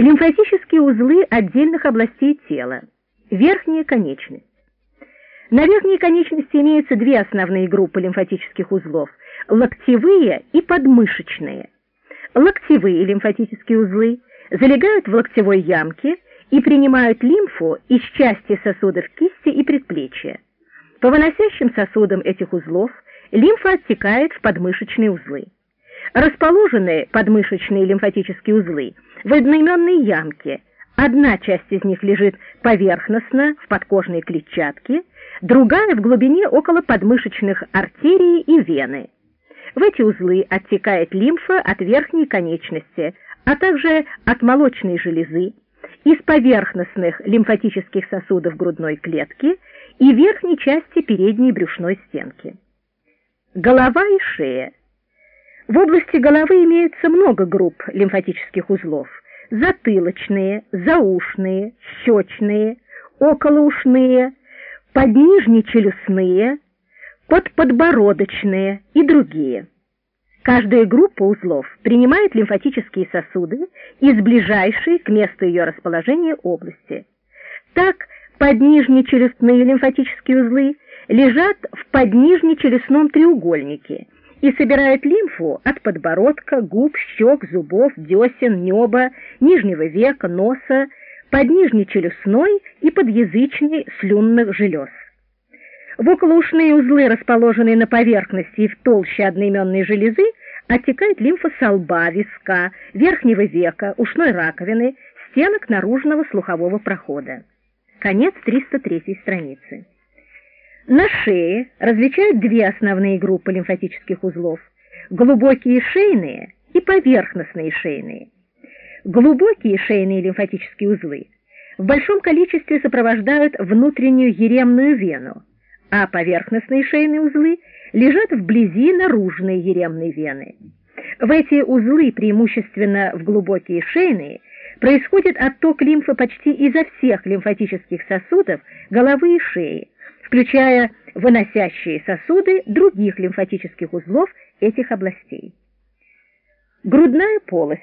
Лимфатические узлы отдельных областей тела. Верхняя конечность. На верхней конечности имеются две основные группы лимфатических узлов – локтевые и подмышечные. Локтевые лимфатические узлы залегают в локтевой ямке и принимают лимфу из части сосудов кисти и предплечья. По выносящим сосудам этих узлов лимфа оттекает в подмышечные узлы. Расположены подмышечные лимфатические узлы в одноименной ямке. Одна часть из них лежит поверхностно в подкожной клетчатке, другая в глубине около подмышечных артерий и вены. В эти узлы оттекает лимфа от верхней конечности, а также от молочной железы, из поверхностных лимфатических сосудов грудной клетки и верхней части передней брюшной стенки. Голова и шея. В области головы имеется много групп лимфатических узлов. Затылочные, заушные, щечные, околоушные, поднижнечелюстные, подподбородочные и другие. Каждая группа узлов принимает лимфатические сосуды из ближайшей к месту ее расположения области. Так, поднижнечелюстные лимфатические узлы лежат в поднижнечелюстном треугольнике и собирают лимфу от подбородка, губ, щек, зубов, десен, неба, нижнего века, носа, поднижнечелюстной и подъязычной слюнных желез. В околоушные узлы, расположенные на поверхности и в толще одноименной железы, оттекает лимфа со лба, виска, верхнего века, ушной раковины, стенок наружного слухового прохода. Конец 303 страницы. На шее различают две основные группы лимфатических узлов – глубокие шейные и поверхностные шейные. Глубокие шейные лимфатические узлы в большом количестве сопровождают внутреннюю еремную вену, а поверхностные шейные узлы лежат вблизи наружной еремной вены. В эти узлы, преимущественно в глубокие шейные, происходит отток лимфы почти изо всех лимфатических сосудов головы и шеи, включая выносящие сосуды других лимфатических узлов этих областей. Грудная полость.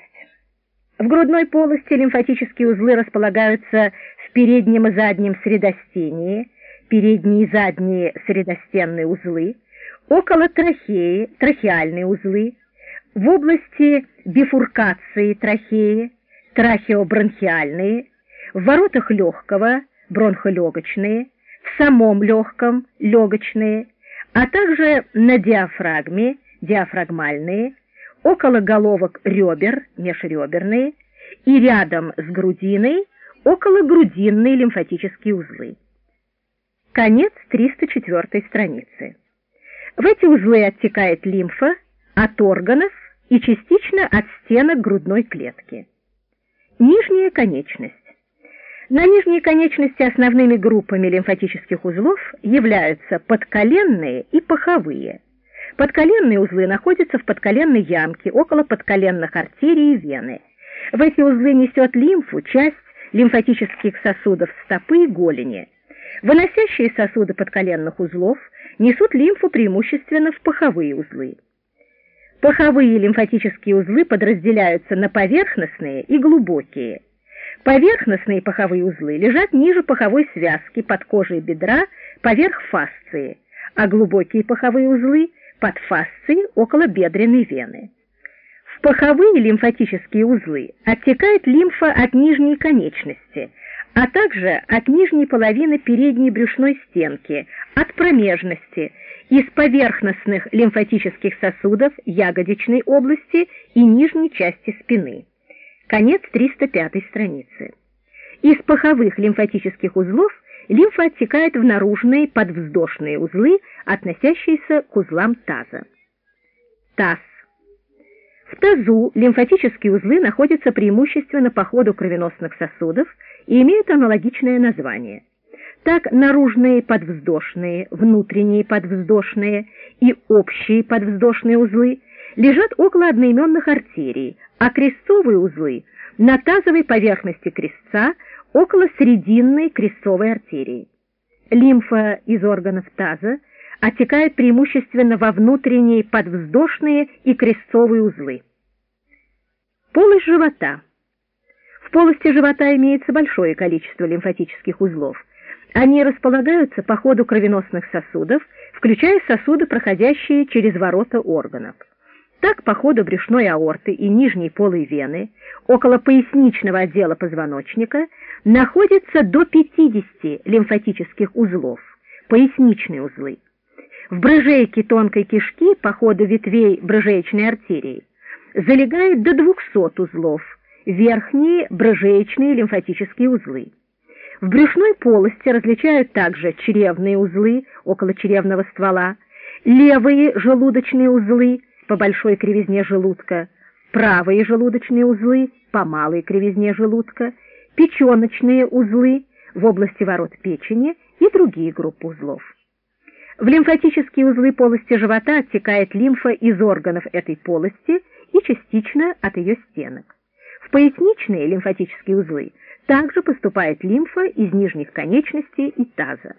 В грудной полости лимфатические узлы располагаются в переднем и заднем средостении, передние и задние средостенные узлы, около трахеи, трахеальные узлы, в области бифуркации трахеи, трахеобронхиальные, в воротах легкого, бронхолегочные, самом легком, легочные, а также на диафрагме, диафрагмальные, около головок ребер, межреберные, и рядом с грудиной, около грудинные лимфатические узлы. Конец 304 страницы. В эти узлы оттекает лимфа от органов и частично от стенок грудной клетки. Нижняя конечность. На нижней конечности основными группами лимфатических узлов являются подколенные и паховые. Подколенные узлы находятся в подколенной ямке около подколенных артерий и вены. В эти узлы несет лимфу часть лимфатических сосудов стопы и голени. Выносящие сосуды подколенных узлов несут лимфу преимущественно в паховые узлы. Паховые лимфатические узлы подразделяются на поверхностные и глубокие. Поверхностные паховые узлы лежат ниже паховой связки под кожей бедра поверх фасции, а глубокие паховые узлы под фасцией около бедренной вены. В паховые лимфатические узлы оттекает лимфа от нижней конечности, а также от нижней половины передней брюшной стенки, от промежности, из поверхностных лимфатических сосудов ягодичной области и нижней части спины. Конец 305 страницы. Из паховых лимфатических узлов лимфа оттекает в наружные подвздошные узлы, относящиеся к узлам таза. Таз. В тазу лимфатические узлы находятся преимущественно по ходу кровеносных сосудов и имеют аналогичное название. Так наружные подвздошные, внутренние подвздошные и общие подвздошные узлы лежат около одноименных артерий, а крестцовые узлы на тазовой поверхности крестца около срединной крестцовой артерии. Лимфа из органов таза оттекает преимущественно во внутренние подвздошные и крестцовые узлы. Полость живота. В полости живота имеется большое количество лимфатических узлов. Они располагаются по ходу кровеносных сосудов, включая сосуды, проходящие через ворота органов. Так, по ходу брюшной аорты и нижней полой вены, около поясничного отдела позвоночника, находится до 50 лимфатических узлов, поясничные узлы. В брыжейке тонкой кишки, по ходу ветвей брыжеечной артерии, залегает до 200 узлов, верхние брыжеечные лимфатические узлы. В брюшной полости различают также чревные узлы около чревного ствола, левые желудочные узлы по большой кривизне желудка, правые желудочные узлы по малой кривизне желудка, печеночные узлы в области ворот печени и другие группы узлов. В лимфатические узлы полости живота оттекает лимфа из органов этой полости и частично от ее стенок. В поясничные лимфатические узлы также поступает лимфа из нижних конечностей и таза.